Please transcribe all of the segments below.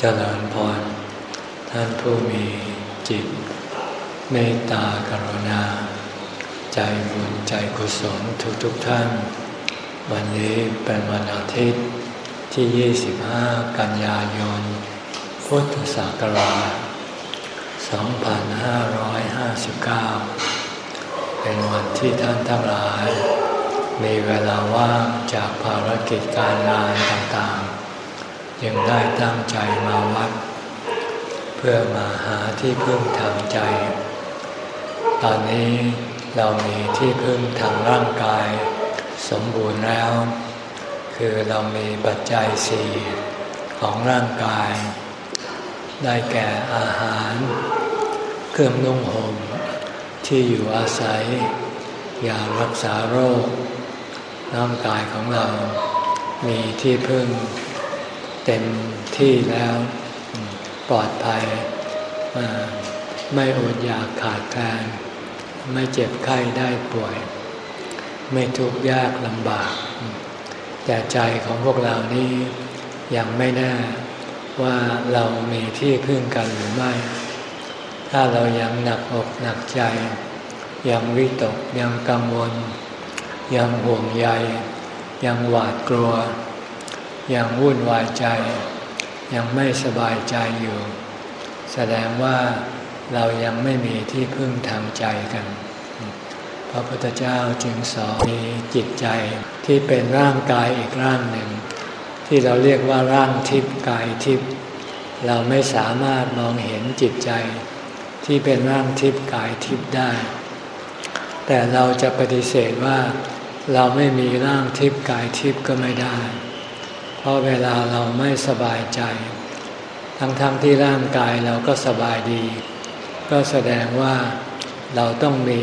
เจริญพร ท่านผู้มีจิต เมตตากรุณา ใจบุญใจกุศลทุกทุกท่าน วันนี้เป็นวันอาทิตย์ที่ 25 กันยายน พุทธศักราช 2559 เป็นวันที่ท่านทั้งหลาย มีเวลาว่างจากภารกิจการงานต่างๆ ยังได้ตั้งใจมาวัด เพื่อมาหาที่พึ่งทางใจ ตอนนี้เรามีที่พึ่งทางร่างกาย สมบูรณ์แล้ว คือเรามีปัจจัยสี่ของร่างกาย ได้แก่อาหาร เครื่องนุ่งห่มที่อยู่อาศัยยารักษาโรคร่างกายของเรา มีที่พึ่ง เต็มที่แล้ว ปลอดภัย ไม่อดอยากขาดแคลนไม่เจ็บไข้ได้ป่วย ไม่ทุกข์ยากลำบาก แต่ใจของพวกเรานี้ยังไม่แน่ว่าเรามีที่พึ่งกันหรือไม่ ถ้าเรายังหนักอกหนักใจ ยังวิตกยังกังวล ยังห่วงใย ยังหวาดกลัว ยังวุ่นวายใจ ยังไม่สบายใจอยู่ แสดงว่าเรายังไม่มีที่พึ่งทางใจกันพระพุทธเจ้าจึงสอนมีจิตใจที่เป็นร่างกายอีกร่างหนึ่ง ที่เราเรียกว่าร่างทิพย์กายทิพย์เราไม่สามารถมองเห็นจิตใจ ที่เป็นร่างทิพย์กายทิพย์ได้ แต่เราจะปฏิเสธว่า เราไม่มีร่างทิพย์กายทิพย์ก็ไม่ได้ ราะเวลาเราไม่สบายใจ ทั้งๆทที่ร่างกายเราก็สบายดี ก็แสดงว่าเราต้องมี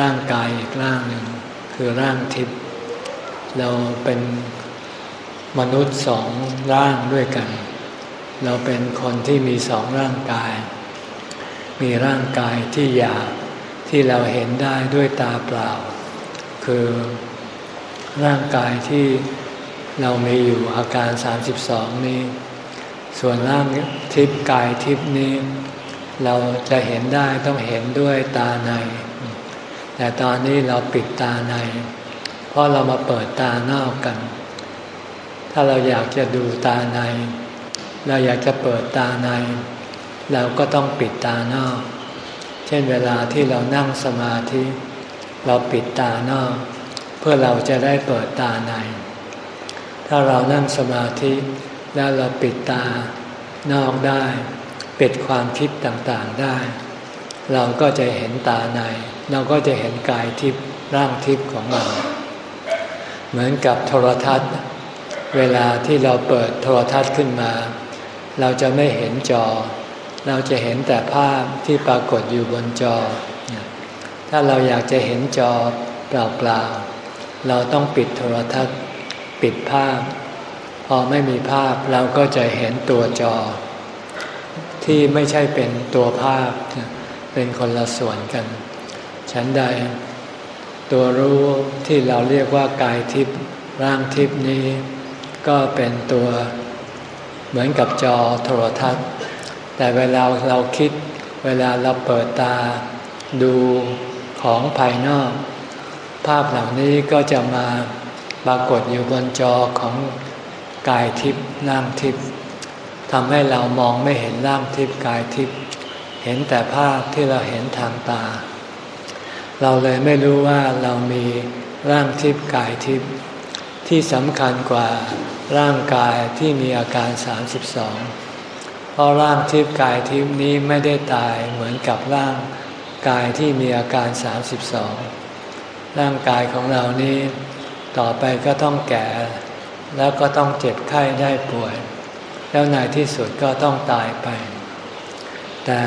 ร่างกายอีกร่างหนึ่งคือร่างทิพย์เราเป็นมนุษย์สองร่างด้วยกัน เราเป็นคนที่มีสองร่างกาย มีร่างกายที่หยาบที่เราเห็นได้ด้วยตาเปล่า คือร่างกายที่ เรามีอยู่อาการ 32 นี้ ส่วนร่างทิพย์กายทิพย์นี้ เราจะเห็นได้ต้องเห็นด้วยตาใน แต่ตอนนี้เราปิดตาใน เพราะเรามาเปิดตานอกกัน ถ้าเราอยากจะดูตาใน เราอยากจะเปิดตาใน เราก็ต้องปิดตานอก เช่นเวลาที่เรานั่งสมาธิ เราปิดตานอก เพื่อเราจะได้เปิดตาใน ถ้าเรานั่งสมาธิแล้วเราปิดตานอกได้ ปิดความคิดต่างๆได้ เราก็จะเห็นตาใน เราก็จะเห็นกายทิพย์ร่างทิพย์ของเรา เหมือนกับโทรทัศน์ เวลาที่เราเปิดโทรทัศน์ขึ้นมา เราจะไม่เห็นจอ เราจะเห็นแต่ภาพที่ปรากฏอยู่บนจอ ถ้าเราอยากจะเห็นจอเปล่าๆเราต้องปิดโทรทัศน์ ปิดภาพ พอไม่มีภาพเราก็จะเห็นตัวจอ ที่ไม่ใช่เป็นตัวภาพ เป็นคนละส่วนกัน ฉันใด ตัวรู้ที่เราเรียกว่ากายทิพย์ร่างทิพย์นี้ ก็เป็นตัวเหมือนกับจอโทรทัศน์ แต่เวลาเราคิดเวลาเราเปิดตา ดูของภายนอก ภาพเหล่านี้ก็จะมา ปรากฏอยู่บนจอของกายทิพย์ร่างทิพย์ทำให้เรามองไม่เห็นร่างทิพย์กายทิพย์เห็นแต่ภาพที่เราเห็นทางตา เราเลยไม่รู้ว่าเรามีร่างทิพย์กายทิพย์ที่สำคัญกว่าร่างกายที่มีอาการ 32 เพราะร่างทิพย์กายทิพย์นี้ไม่ได้ตายเหมือนกับร่างกายที่มีอาการ 32 ร่างกายของเรานี้ ต่อไปก็ต้องแก่ แล้วก็ต้องเจ็บไข้ได้ป่วย แล้วในที่สุดก็ต้องตายไป แต่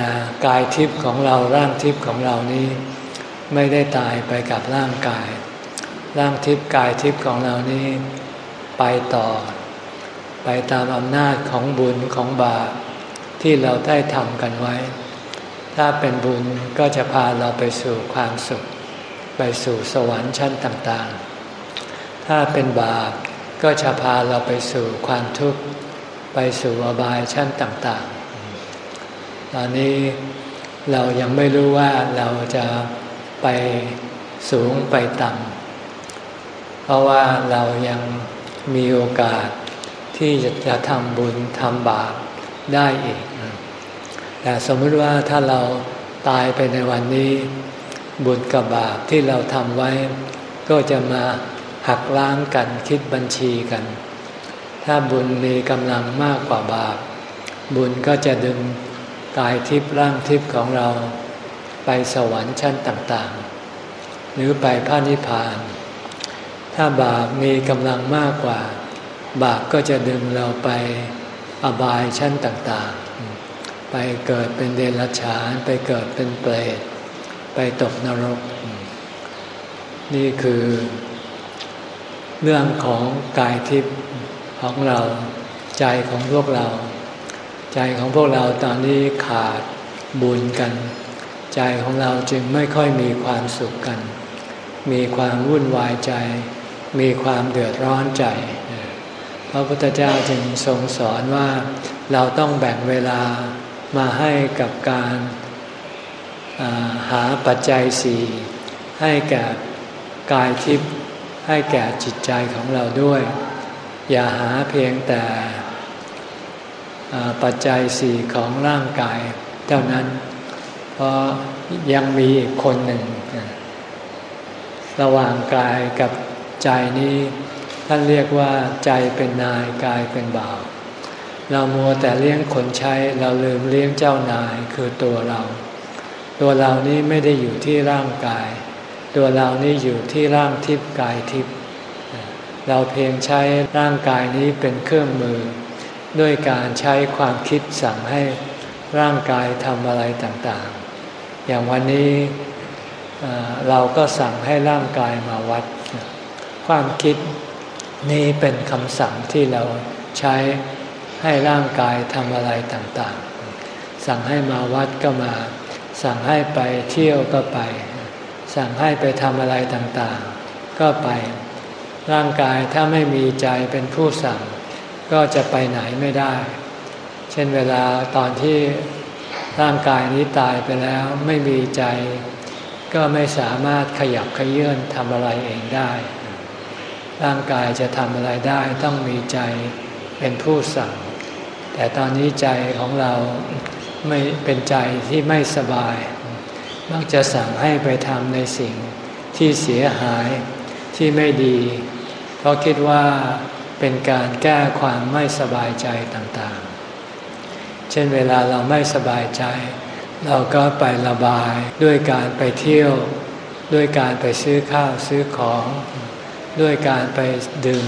กายทิพย์ของเราร่างทิพย์ของเรานี้ ไม่ได้ตายไปกับร่างกาย ร่างทิพย์กายทิพย์ของเรานี้ ไปต่อ ไปตามอำนาจของบุญของบาปที่เราได้ทำกันไว้ ถ้าเป็นบุญก็จะพาเราไปสู่ความสุข ไปสู่สวรรค์ชั้นต่างๆ ถ้าเป็นบาปก็จะพาเราไปสู่ความทุกข์ ไปสู่อบายชั้นต่างๆ ตอนนี้เรายังไม่รู้ว่าเราจะไปสูงไปต่ำ เพราะว่าเรายังมีโอกาสที่จะทำบุญทำบาปได้อีก แต่สมมติว่าถ้าเราตายไปในวันนี้ บุญกับบาปที่เราทำไว้ ก็จะมา หักล้างกันคิดบัญชีกัน ถ้าบุญมีกำลังมากกว่าบาป บุญก็จะดึงกายทิพย์ร่างทิพย์ของเราไปสวรรค์ชั้นต่างๆ หรือไปพระนิพพาน ถ้าบาปมีกำลังมากกว่า บาปก็จะดึงเราไปอบายชั้นต่างๆ ไปเกิดเป็นเดรัจฉาน ไปเกิดเป็นเปรต ไปตกนรก นี่คือ เรื่องของกายทิพย์ของเราใจของพวกเรา ใจของพวกเราตอนนี้ขาดบุญกัน ใจของเราจึงไม่ค่อยมีความสุขกัน มีความวุ่นวายใจ มีความเดือดร้อนใจ พระพุทธเจ้าจึงทรงสอนว่าเราต้องแบ่งเวลามาให้กับการหาปัจจัยสี่ให้แก่กายทิพย์ ให้แก่จิตใจของเราด้วย อย่าหาเพียงแต่ปัจจัยสี่ของร่างกายเท่านั้น เพราะยังมีอีกคนหนึ่ง ระหว่างกายกับใจนี้ท่านเรียกว่าใจเป็นนายกายเป็นบ่าว เรามัวแต่เลี้ยงคนใช้ เราลืมเลี้ยงเจ้านายคือตัวเรา ตัวเรานี้ไม่ได้อยู่ที่ร่างกาย ตัวเรานี้อยู่ที่ร่างทิพย์กายทิพย์เราเพียงใช้ร่างกายนี้เป็นเครื่องมือ ด้วยการใช้ความคิดสั่งให้ร่างกายทำอะไรต่างๆ อย่างวันนี้เราก็สั่งให้ร่างกายมาวัด ความคิดนี่เป็นคำสั่งที่เราใช้ให้ร่างกายทำอะไรต่างๆ สั่งให้มาวัดก็มา สั่งให้ไปเที่ยวก็ไป สั่งให้ไปทำอะไรต่างๆ ก็ไป ร่างกายถ้าไม่มีใจเป็นผู้สั่ง ก็จะไปไหนไม่ได้ เช่นเวลาตอนที่ร่างกายนี้ตายไปแล้วไม่มีใจ ก็ไม่สามารถขยับขยื่นทำอะไรเองได้ ร่างกายจะทำอะไรได้ต้องมีใจเป็นผู้สั่ง แต่ตอนนี้ใจของเราไม่เป็นใจที่ไม่สบาย มักจะสั่งให้ไปทำในสิ่งที่เสียหายที่ไม่ดี เพราะคิดว่าเป็นการแก้ความไม่สบายใจต่างๆ เช่นเวลาเราไม่สบายใจ เราก็ไประบายด้วยการไปเที่ยว ด้วยการไปซื้อข้าวซื้อของ ด้วยการไปดื่ม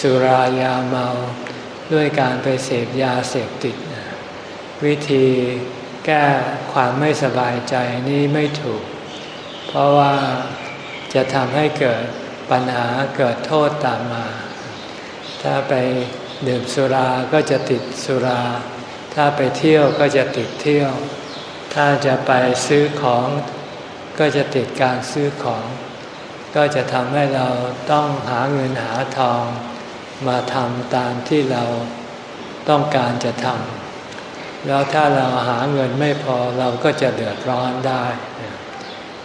สุรายาเมา ด้วยการไปเสพยาเสพติด วิธี แก้ความไม่สบายใจนี้ไม่ถูก เพราะว่าจะทำให้เกิดปัญหาเกิดโทษตามมา ถ้าไปดื่มสุราก็จะติดสุรา ถ้าไปเที่ยวก็จะติดเที่ยว ถ้าจะไปซื้อของก็จะติดการซื้อของ ก็จะทำให้เราต้องหาเงินหาทอง มาทำตามที่เราต้องการจะทำ แล้วถ้าเราหาเงินไม่พอเราก็จะเดือดร้อนได้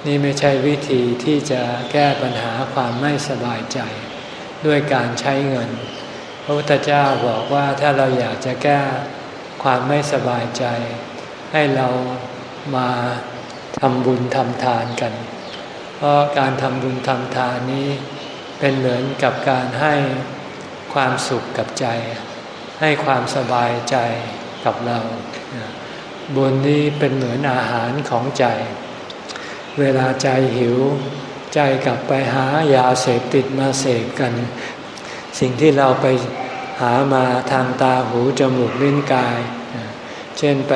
นี่ไม่ใช่วิธีที่จะแก้ปัญหาความไม่สบายใจด้วยการใช้เงิน พระพุทธเจ้าบอกว่าถ้าเราอยากจะแก้ความไม่สบายใจ ให้เรามาทำบุญทำทานกัน เพราะการทำบุญทำทานนี้เป็นเหมือนกับการให้ความสุขกับใจ ให้ความสบายใจ กับเราบุญนี้เป็นเหมือนอาหารของใจ เวลาใจหิว ใจกลับไปหายาเสพติดมาเสพกัน สิ่งที่เราไปหามาทางตาหูจมูกลิ้นกาย เช่นไป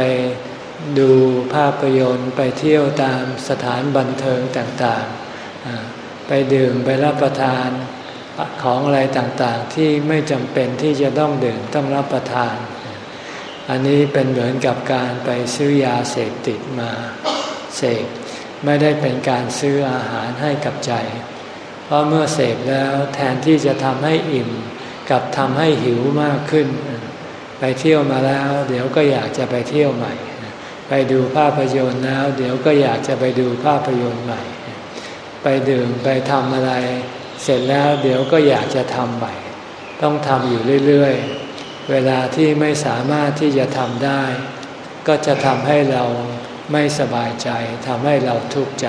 ดูภาพยนตร์ไปเที่ยวตามสถานบันเทิงต่างๆ ไปดื่มไปรับประทานของอะไรต่างๆ ที่ไม่จำเป็นที่จะต้องดื่มต้องรับประทาน อันนี้เป็นเหมือนกับการไปซื้อยาเสพติดมาเสพไม่ได้เป็นการซื้ออาหารให้กับใจ เพราะเมื่อเสพแล้วแทนที่จะทำให้อิ่มกับทำให้หิวมากขึ้น ไปเที่ยวมาแล้ว เดี๋ยวก็อยากจะไปเที่ยวใหม่ ไปดูภาพยนตร์แล้ว เดี๋ยวก็อยากจะไปดูภาพยนตร์ใหม่ ไปดื่มไปทำอะไร เสร็จแล้วเดี๋ยวก็อยากจะทำใหม่ ต้องทำอยู่เรื่อยๆ เวลาที่ไม่สามารถที่จะทำได้ ก็จะทำให้เราไม่สบายใจทำให้เราทุกข์ใจ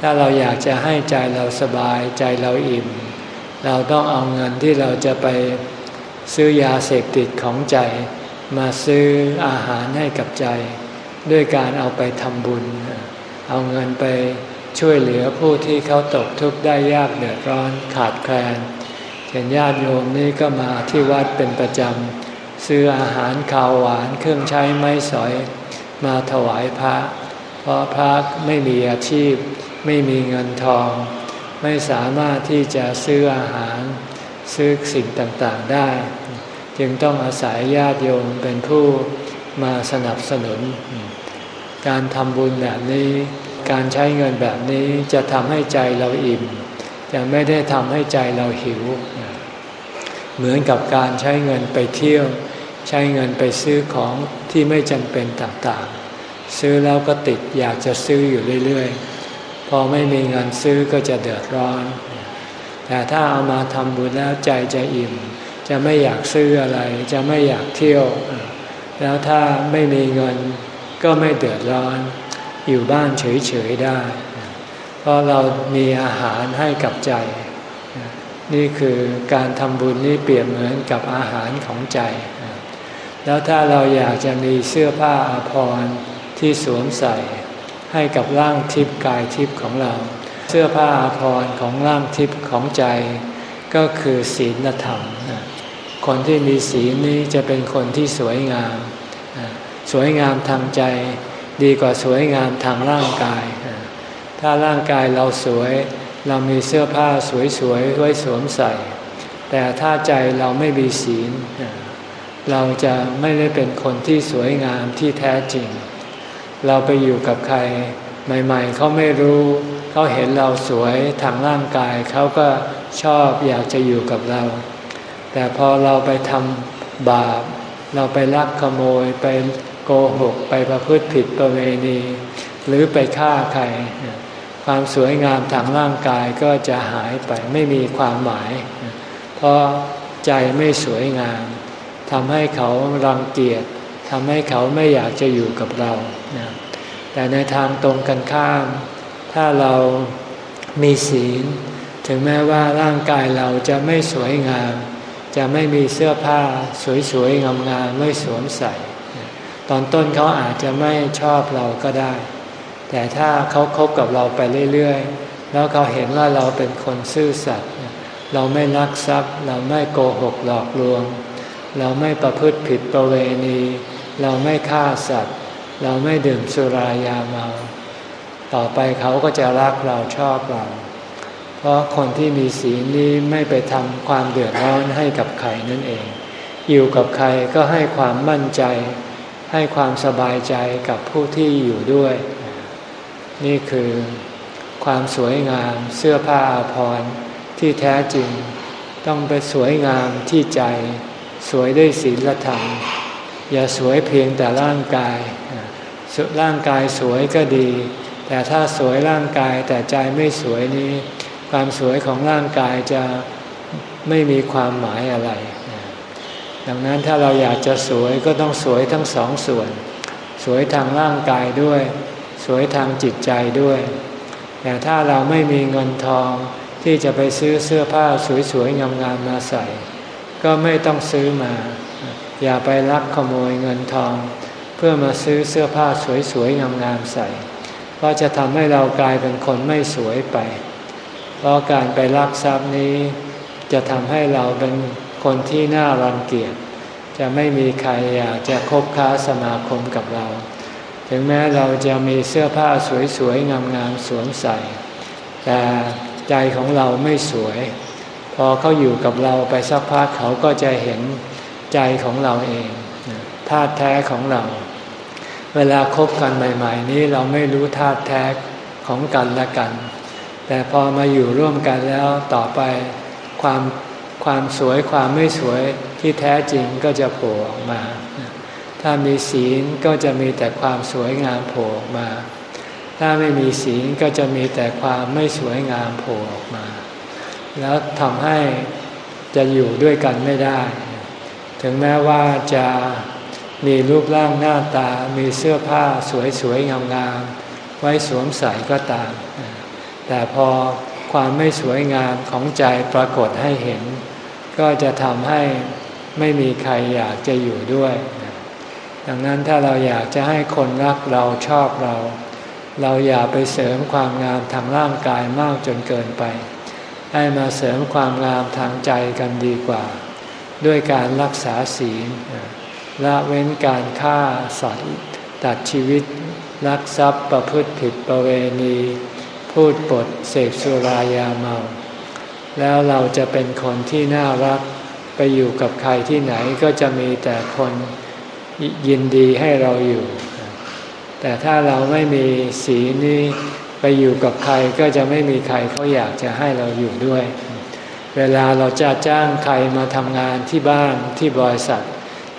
ถ้าเราอยากจะให้ใจเราสบายใจเราอิ่ม เราต้องเอาเงินที่เราจะไปซื้อยาเสพติดของใจ มาซื้ออาหารให้กับใจ ด้วยการเอาไปทำบุญ เอาเงินไปช่วยเหลือผู้ที่เขาตกทุกข์ได้ยากเดือดร้อนขาดแคลน เช่นญาติโยมนี่ก็มาที่วัดเป็นประจำซื้ออาหารข้าวหวานเครื่องใช้ไม้สอยมาถวายพระ เพราะพระไม่มีอาชีพ ไม่มีเงินทอง ไม่สามารถที่จะซื้ออาหาร ซื้อสิ่งต่างๆได้ จึงต้องอาศัยญาติโยมเป็นผู้มาสนับสนุน การทำบุญแบบนี้ การใช้เงินแบบนี้จะทำให้ใจเราอิ่มจะไม่ได้ทำให้ใจเราหิว เหมือนกับการใช้เงินไปเที่ยว ใช้เงินไปซื้อของที่ไม่จำเป็นต่างๆ ซื้อแล้วก็ติดอยากจะซื้ออยู่เรื่อยๆ พอไม่มีเงินซื้อก็จะเดือดร้อน แต่ถ้าเอามาทำบุญแล้วใจจะอิ่ม จะไม่อยากซื้ออะไร จะไม่อยากเที่ยว แล้วถ้าไม่มีเงินก็ไม่เดือดร้อน อยู่บ้านเฉยๆได้ เพราะเรามีอาหารให้กับใจ นี่คือการทำบุญนี่เปรียบเหมือนกับอาหารของใจ แล้วถ้าเราอยากจะมีเสื้อผ้าอาภรณ์ที่สวมใส่ให้กับร่างทิพย์กายทิพย์ของเรา เสื้อผ้าอาภรณ์ของร่างทิพย์ของใจ ก็คือศีลธรรม คนที่มีศีลนี้จะเป็นคนที่สวยงาม สวยงามทางใจ ดีกว่าสวยงามทางร่างกาย ถ้าร่างกายเราสวย เรามีเสื้อผ้าสวยๆไว้สวมใส่ แต่ถ้าใจเราไม่มีศีล เราจะไม่ได้เป็นคนที่สวยงามที่แท้จริง เราไปอยู่กับใคร ใหม่ ๆ เขาไม่รู้ เขาเห็นเราสวยทางร่างกาย เขาก็ชอบอยากจะอยู่กับเรา แต่พอเราไปทำบาป เราไปลักขโมยไปโกหกไปประพฤติผิดประเวณี หรือไปฆ่าใคร ความสวยงามทางร่างกายก็จะหายไปไม่มีความหมาย เพราะใจไม่สวยงามทำให้เขารังเกียจทำให้เขาไม่อยากจะอยู่กับเราแต่ในทางตรงกันข้าม ถ้าเรามีศีล ถึงแม้ว่าร่างกายเราจะไม่สวยงาม จะไม่มีเสื้อผ้าสวยๆงามๆไม่สวมใส่ ตอนต้นเขาอาจจะไม่ชอบเราก็ได้ แต่ถ้าเขาคบกับเราไปเรื่อยๆ แล้วเขาเห็นว่าเราเป็นคนซื่อสัตย์เราไม่ลักทรัพย์ เราไม่โกหกหลอกลวง เราไม่ประพฤติผิดประเวณี เราไม่ฆ่าสัตว์ เราไม่ดื่มสุรายาเมา ต่อไปเขาก็จะรักเราชอบเรา เพราะคนที่มีศีลนี้ไม่ไปทำความเดือดร้อนให้กับใครนั่นเอง อยู่กับใครก็ให้ความมั่นใจ ให้ความสบายใจกับผู้ที่อยู่ด้วย นี่คือความสวยงามเสื้อผ้าอภรที่แท้จริง ต้องไปสวยงามที่ใจ สวยด้วยศีลธรรม อย่าสวยเพียงแต่ร่างกายร่างกายสวยก็ดี แต่ถ้าสวยร่างกายแต่ใจไม่สวยนี้ ความสวยของร่างกายจะไม่มีความหมายอะไร ดังนั้นถ้าเราอยากจะสวยก็ต้องสวยทั้งสองส่วน สวยทางร่างกายด้วย สวยทางจิตใจด้วย แต่ถ้าเราไม่มีเงินทองที่จะไปซื้อเสื้อผ้าสวยๆงามๆมาใส่ ก็ไม่ต้องซื้อมา อย่าไปลักขโมยเงินทอง เพื่อมาซื้อเสื้อผ้าสวยๆงามๆใส่ก็จะทำให้เรากลายเป็นคนไม่สวยไป เพราะการไปลักทรัพย์นี้ จะทำให้เราเป็นคนที่น่ารังเกียจจะไม่มีใครอยากจะคบค้าสมาคมกับเรา ถึงแม้เราจะมีเสื้อผ้าสวยๆ งามๆสวมใส่ แต่ใจของเราไม่สวย พอเขาอยู่กับเราไปสักพักเขาก็จะเห็นใจของเราเองธาตุแท้ของเรา เวลาคบกันใหม่ ๆ นี้เราไม่รู้ธาตุแท้ของกันและกัน แต่พอมาอยู่ร่วมกันแล้วต่อไปความความสวยความไม่สวยที่แท้จริงก็จะโผล่ออกมา ถ้ามีศีลก็จะมีแต่ความสวยงามโผล่ออกมา ถ้าไม่มีศีลก็จะมีแต่ความไม่สวยงามโผล่ออกมา แล้วทำให้จะอยู่ด้วยกันไม่ได้ ถึงแม้ว่าจะมีรูปร่างหน้าตา มีเสื้อผ้าสวยๆงามๆไว้สวมใส่ก็ตาม แต่พอความไม่สวยงามของใจปรากฏให้เห็น ก็จะทำให้ไม่มีใครอยากจะอยู่ด้วย ดังนั้นถ้าเราอยากจะให้คนรักเราชอบเรา เราอย่าไปเสริมความงามทางร่างกายมากจนเกินไป ให้มาเสริมความงามทางใจกันดีกว่า ด้วยการรักษาศีลละเว้นการฆ่าสัตว์ตัดชีวิตลักทรัพย์ประพฤติผิดประเวณี พูดปดเสพสุรายาเมา แล้วเราจะเป็นคนที่น่ารักไปอยู่กับใครที่ไหนก็จะมีแต่คน ยินดีให้เราอยู่ แต่ถ้าเราไม่มีสีนี้ไปอยู่กับใครก็จะไม่มีใครเขาอยากจะให้เราอยู่ด้วย เวลาเราจะจ้างใครมาทำงานที่บ้านที่บริษัท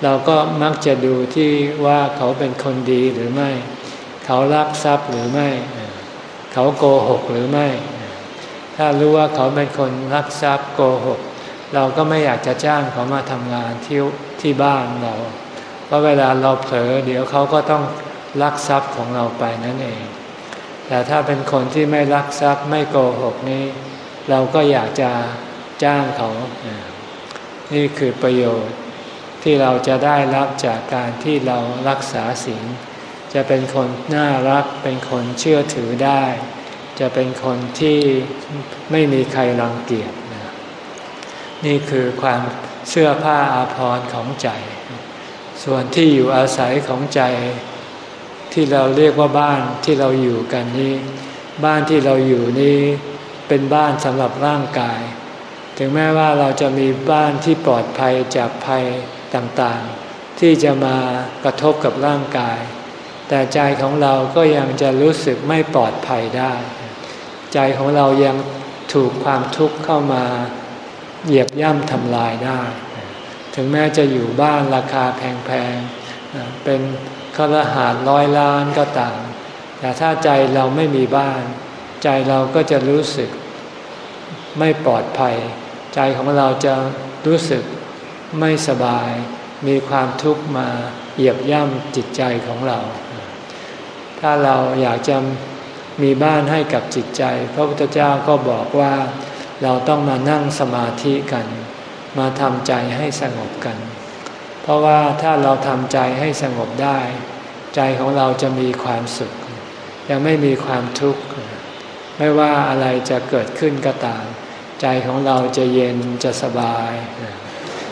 เราก็มักจะดูที่ว่าเขาเป็นคนดีหรือไม่ เขารักทรัพย์หรือไม่ เขาโกหกหรือไม่ ถ้ารู้ว่าเขาเป็นคนรักทรัพย์โกหก เราก็ไม่อยากจะจ้างเขามาทำงานที่ที่บ้านเรา เพราะเวลาเราเผลอเดี๋ยวเขาก็ต้องรักทรัพย์ของเราไปนั่นเอง แต่ถ้าเป็นคนที่ไม่รักทรัพย์ไม่โกหกนี้ เราก็อยากจะจ้างเขา นี่คือประโยชน์ที่เราจะได้รับจากการที่เรารักษาศีลจะเป็นคนน่ารักเป็นคนเชื่อถือได้ จะเป็นคนที่ไม่มีใครรังเกียจนี่คือความเสื้อผ้าอาภรณ์ของใจ ส่วนที่อยู่อาศัยของใจ ที่เราเรียกว่าบ้านที่เราอยู่กันนี้ บ้านที่เราอยู่นี้เป็นบ้านสำหรับร่างกาย ถึงแม้ว่าเราจะมีบ้านที่ปลอดภัยจากภัยต่างๆ ที่จะมากระทบกับร่างกาย แต่ใจของเราก็ยังจะรู้สึกไม่ปลอดภัยได้ ใจของเรายังถูกความทุกข์เข้ามาเหยียบย่ำทำลายได้ ถึงแม้จะอยู่บ้านราคาแพงๆ เป็นคฤหาสน์ร้อยล้านก็ตาม แต่ถ้าใจเราไม่มีบ้าน ใจเราก็จะรู้สึกไม่ปลอดภัย ใจของเราจะรู้สึกไม่สบาย มีความทุกข์มาเหยียบย่ำจิตใจของเรา ถ้าเราอยากจะมีบ้านให้กับจิตใจ พระพุทธเจ้าก็บอกว่าเราต้องมานั่งสมาธิกัน มาทำใจให้สงบกัน เพราะว่าถ้าเราทำใจให้สงบได้ ใจของเราจะมีความสุข ยังไม่มีความทุกข์ ไม่ว่าอะไรจะเกิดขึ้นก็ตาม ใจของเราจะเย็นจะสบาย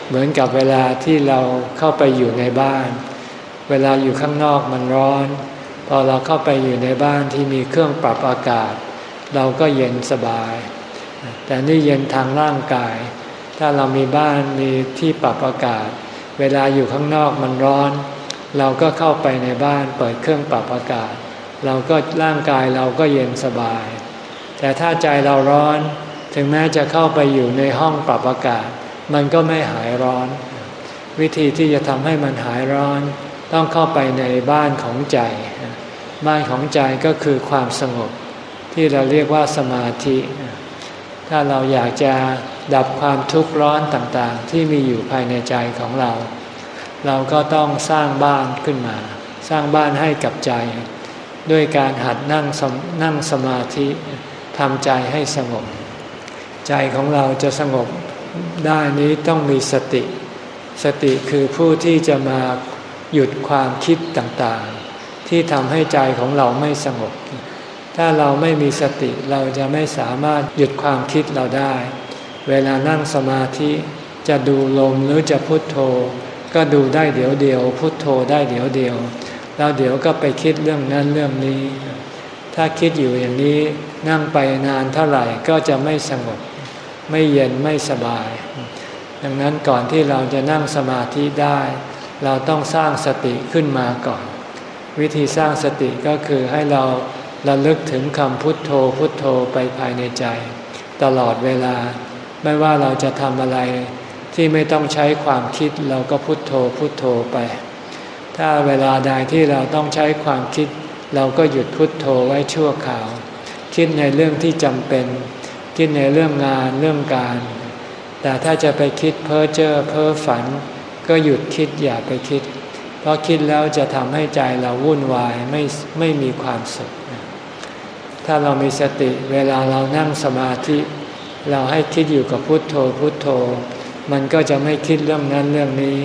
เหมือนกับเวลาที่เราเข้าไปอยู่ในบ้าน เวลาอยู่ข้างนอกมันร้อน พอเราเข้าไปอยู่ในบ้านที่มีเครื่องปรับอากาศ เราก็เย็นสบาย แต่นี่เย็นทางร่างกาย ถ้าเรามีบ้านมีที่ปรับอากาศ เวลาอยู่ข้างนอกมันร้อน เราก็เข้าไปในบ้านเปิดเครื่องปรับอากาศ เราก็ร่างกายเราก็เย็นสบาย แต่ถ้าใจเราร้อน ถึงแม้จะเข้าไปอยู่ในห้องปรับอากาศ มันก็ไม่หายร้อน วิธีที่จะทำให้มันหายร้อน ต้องเข้าไปในบ้านของใจ บ้านของใจก็คือความสงบ ที่เราเรียกว่าสมาธิ ถ้าเราอยากจะ ดับความทุกข์ร้อนต่างๆ ที่มีอยู่ภายในใจของเรา เราก็ต้องสร้างบ้านขึ้นมา สร้างบ้านให้กับใจ ด้วยการหัดนั่งนั่งสมาธิทำใจให้สงบ ใจของเราจะสงบได้นี้ต้องมีสติ สติคือผู้ที่จะมาหยุดความคิดต่างๆ ที่ทำให้ใจของเราไม่สงบ ถ้าเราไม่มีสติเราจะไม่สามารถหยุดความคิดเราได้ เวลานั่งสมาธิจะดูลมหรือจะพุโทโธ ก็ดูได้เดี๋ยวเดียว พุโทโธได้เดี๋ยวเดียว แล้วเดี๋ยวก็ไปคิดเรื่องนั้นเรื่องนี้ ถ้าคิดอยู่อย่างนี้นั่งไปนานเท่าไหร่ก็จะไม่สงบ ไม่เย็นไม่สบาย ดังนั้นก่อนที่เราจะนั่งสมาธิได้ เราต้องสร้างสติขึ้นมาก่อน วิธีสร้างสติก็คือให้เราระลึกถึงคำพุทโธพุทโธไปภายในใจ ตลอดเวลา ไม่ว่าเราจะทำอะไรที่ไม่ต้องใช้ความคิดเราก็พุโทโธพุโทโธไป ถ้าเวลาใดที่เราต้องใช้ความคิด เราก็หยุดพุดโทโธไว้ชั่วคราว คิดในเรื่องที่จำเป็น คิดในเรื่องงานเรื่องการ แต่ถ้าจะไปคิดเพ้อเจ้อเพ้อฝัน ก็หยุดคิดอย่าไปคิด เพราะคิดแล้วจะทำให้ใจเราวุ่นวายไม่ไม่มีความสุข ถ้าเรามีสติเวลาเรานั่งสมาธิ เราให้คิดอยู่กับพุทโธพุทโธ มันก็จะไม่คิดเรื่องนั้นเรื่องนี้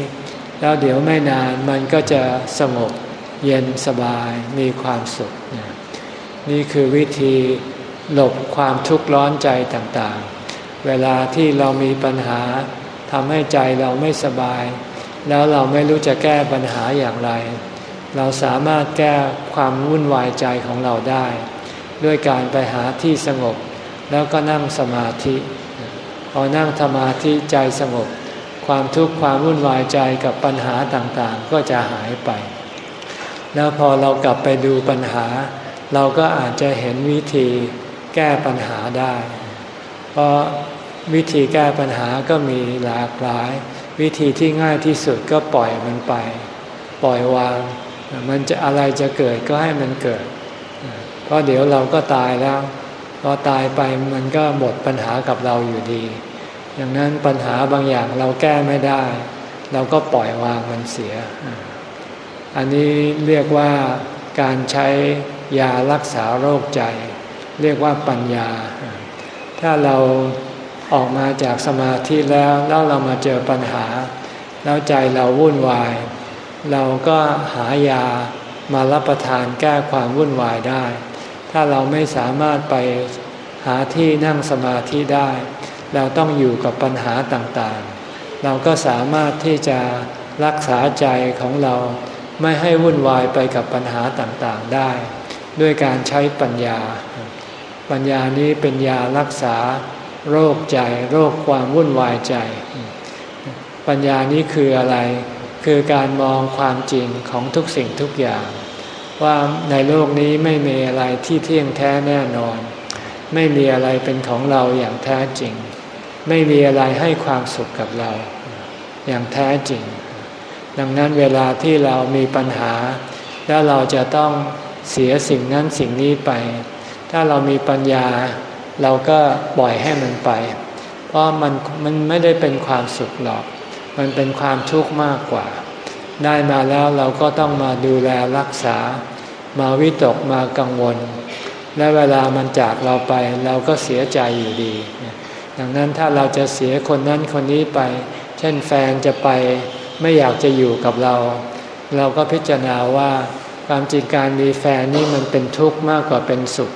แล้วเดี๋ยวไม่นานมันก็จะสงบเย็นสบายมีความสุข นี่คือวิธีหลบความทุกข์ร้อนใจต่างๆ เวลาที่เรามีปัญหาทำให้ใจเราไม่สบาย แล้วเราไม่รู้จะแก้ปัญหาอย่างไร เราสามารถแก้ความวุ่นวายใจของเราได้ ด้วยการไปหาที่สงบ แล้วก็นั่งสมาธิพอนั่งสมาธิใจสงบ ความทุกข์ความวุ่นวายใจกับปัญหาต่างๆ ก็จะหายไป แล้วพอเรากลับไปดูปัญหา เราก็อาจจะเห็นวิธีแก้ปัญหาได้ เพราะวิธีแก้ปัญหาก็มีหลากหลาย วิธีที่ง่ายที่สุดก็ปล่อยมันไป ปล่อยวาง มันจะอะไรจะเกิดก็ให้มันเกิด เพราะเดี๋ยวเราก็ตายแล้ว พอตายไปมันก็หมดปัญหากับเราอยู่ดี อย่างนั้นปัญหาบางอย่างเราแก้ไม่ได้ เราก็ปล่อยวางมันเสีย อันนี้เรียกว่าการใช้ยารักษาโรคใจ เรียกว่าปัญญา ถ้าเราออกมาจากสมาธิแล้วแล้วเรามาเจอปัญหา แล้วใจเราวุ่นวาย เราก็หายามารับประทานแก้ความวุ่นวายได้ ถ้าเราไม่สามารถไปหาที่นั่งสมาธิได้ เราต้องอยู่กับปัญหาต่างๆ เราก็สามารถที่จะรักษาใจของเราไม่ให้วุ่นวายไปกับปัญหาต่างๆได้ ด้วยการใช้ปัญญา ปัญญานี้เป็นยารักษาโรคใจ โรคความวุ่นวายใจ ปัญญานี้คืออะไร คือการมองความจริงของทุกสิ่งทุกอย่าง ว่าในโลกนี้ไม่มีอะไรที่เที่ยงแท้แน่นอน ไม่มีอะไรเป็นของเราอย่างแท้จริง ไม่มีอะไรให้ความสุขกับเรา อย่างแท้จริง ดังนั้นเวลาที่เรามีปัญหา แล้วเราจะต้องเสียสิ่งนั้นสิ่งนี้ไป ถ้าเรามีปัญญา เราก็ปล่อยให้มันไป เพราะมันมันไม่ได้เป็นความสุขหรอก มันเป็นความทุกข์มากกว่า ได้มาแล้วเราก็ต้องมาดูแลรักษา มาวิตกมากังวล และเวลามันจากเราไปเราก็เสียใจอยู่ดี ดังนั้นถ้าเราจะเสียคนนั้นคนนี้ไป เช่นแฟนจะไปไม่อยากจะอยู่กับเรา เราก็พิจารณาว่าความจริงการมีแฟนนี่มันเป็นทุกข์มากกว่าเป็นสุข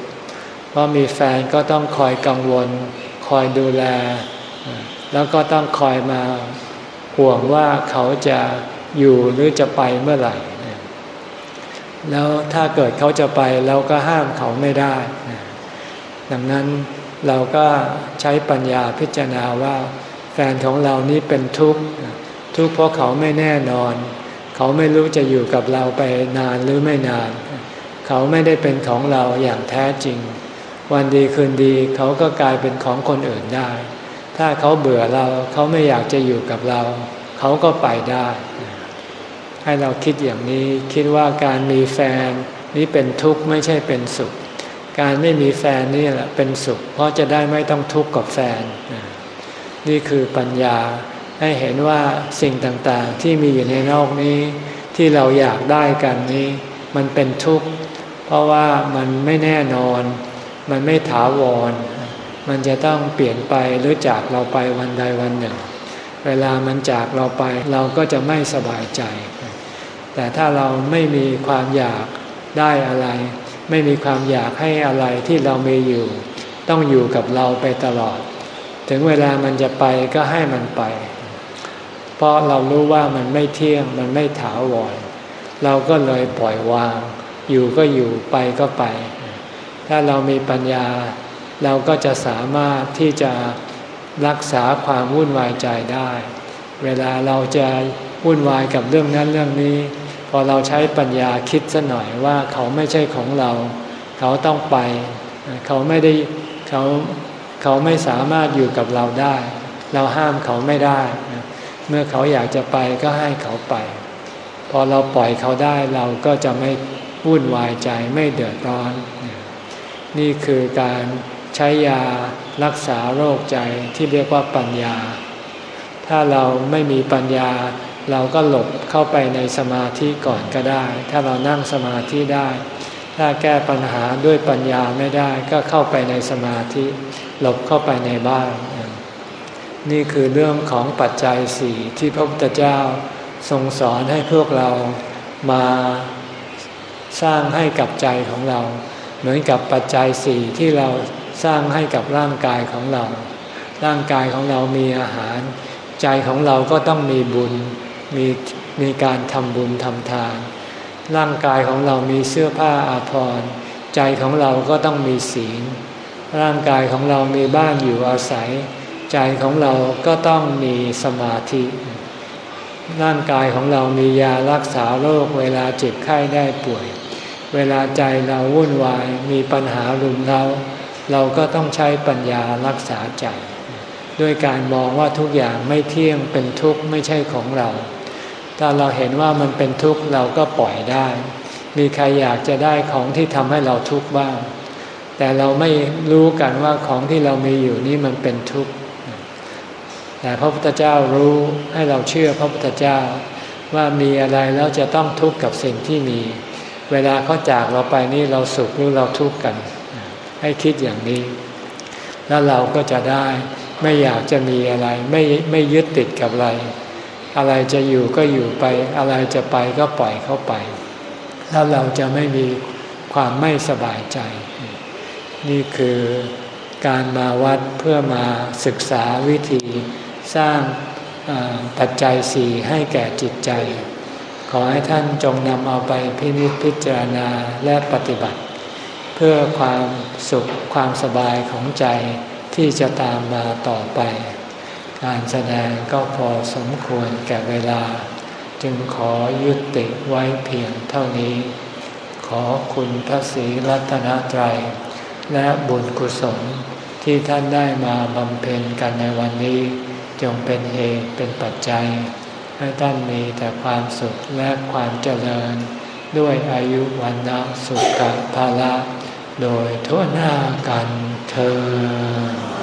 เพราะมีแฟนก็ต้องคอยกังวล คอยดูแล แล้วก็ต้องคอยมาห่วงว่าเขาจะ อยู่หรือจะไปเมื่อไหร่ แล้วถ้าเกิดเขาจะไปเราก็ห้ามเขาไม่ได้ ดังนั้นเราก็ใช้ปัญญาพิจารณาว่า แฟนของเรานี้เป็นทุกข์ทุกข์เพราะเขาไม่แน่นอน เขาไม่รู้จะอยู่กับเราไปนานหรือไม่นาน เขาไม่ได้เป็นของเราอย่างแท้จริง วันดีคืนดีเขาก็กลายเป็นของคนอื่นได้ ถ้าเขาเบื่อเราเขาไม่อยากจะอยู่กับเรา เขาก็ไปได้ ให้เราคิดอย่างนี้คิดว่าการมีแฟนนี้เป็นทุกข์ไม่ใช่เป็นสุข การไม่มีแฟนนี่แหละเป็นสุข เพราะจะได้ไม่ต้องทุกข์กับแฟน นี่คือปัญญาให้เห็นว่าสิ่งต่างๆที่มีอยู่ในโลกนี้ ที่เราอยากได้กันนี้ มันเป็นทุกข์ เพราะว่ามันไม่แน่นอน มันไม่ถาวร มันจะต้องเปลี่ยนไปหรือจากเราไปวันใดวันหนึ่ง เวลามันจากเราไปเราก็จะไม่สบายใจ แต่ถ้าเราไม่มีความอยากได้อะไร ไม่มีความอยากให้อะไรที่เรามีอยู่ ต้องอยู่กับเราไปตลอด ถึงเวลามันจะไปก็ให้มันไป เพราะเรารู้ว่ามันไม่เที่ยงมันไม่ถาวรเราก็เลยปล่อยวาง อยู่ก็อยู่ไปก็ไป ถ้าเรามีปัญญา เราก็จะสามารถที่จะ รักษาความวุ่นวายใจได้ เวลาเราจะวุ่นวายกับเรื่องนั้นเรื่องนี้ พอเราใช้ปัญญาคิดซะหน่อยว่าเขาไม่ใช่ของเรา เขาต้องไป เขาไม่ได้เขาเขาไม่สามารถอยู่กับเราได้ เราห้ามเขาไม่ได้ เมื่อเขาอยากจะไปก็ให้เขาไป พอเราปล่อยเขาได้เราก็จะไม่วุ่นวายใจไม่เดือดร้อน นี่คือการ ใช้ยารักษาโรคใจที่เรียกว่าปัญญา ถ้าเราไม่มีปัญญา เราก็หลบเข้าไปในสมาธิก่อนก็ได้ ถ้าเรานั่งสมาธิได้ ถ้าแก้ปัญหาด้วยปัญญาไม่ได้ก็เข้าไปในสมาธิ หลบเข้าไปในบ้าน นี่คือเรื่องของปัจจัยสี่ที่พระพุทธเจ้าทรงสอนให้พวกเรามาสร้างให้กับใจของเรา เหมือนกับปัจจัยสี่ที่เรา สร้างให้กับร่างกายของเรา ร่างกายของเรามีอาหาร ใจของเราก็ต้องมีบุญ มีมีการทำบุญทำทาน ร่างกายของเรามีเสื้อผ้าอาภรณ์ใจของเราก็ต้องมีศีล ร่างกายของเรามีบ้านอยู่อาศัย ใจของเราก็ต้องมีสมาธิ ร่างกายของเรามียารักษาโรคเวลาเจ็บไข้ได้ป่วย เวลาใจเราวุ่นวายมีปัญหารุมเรา เราก็ต้องใช้ปัญญารักษาใจ ด้วยการมองว่าทุกอย่างไม่เที่ยงเป็นทุกข์ไม่ใช่ของเรา ถ้าเราเห็นว่ามันเป็นทุกข์เราก็ปล่อยได้ มีใครอยากจะได้ของที่ทำให้เราทุกข์บ้าง แต่เราไม่รู้กันว่าของที่เรามีอยู่นี่มันเป็นทุกข์ แต่พระพุทธเจ้ารู้ให้เราเชื่อพระพุทธเจ้าว่ามีอะไรแล้วจะต้องทุกข์กับสิ่งที่มี เวลาเขาจากเราไปนี่เราสุขหรือเราทุกข์กัน ให้คิดอย่างนี้ แล้วเราก็จะได้ไม่อยากจะมีอะไร ไม่ไม่ยึดติดกับอะไร อะไรจะอยู่ก็อยู่ไป อะไรจะไปก็ปล่อยเข้าไป แล้วเราจะไม่มีความไม่สบายใจ นี่คือการมาวัดเพื่อมาศึกษาวิธีสร้างปัจจัยสี่ให้แก่จิตใจ ขอให้ท่านจงนำเอาไปพินิจพิจารณาและปฏิบัติ เพื่อความสุขความสบายของใจที่จะตามมาต่อไป การแสดงก็พอสมควรแก่เวลา จึงขอยุติไว้เพียงเท่านี้ ขอคุณพระศรีรัตนตรัย และบุญกุศลที่ท่านได้มาบำเพ็ญกันในวันนี้ จงเป็นเหตุเป็นปัจจัย ให้ท่านมีแต่ความสุขและความเจริญ ด้วยอายุวันนะสุขภาละ โดยทั่วหน้ากันเธอ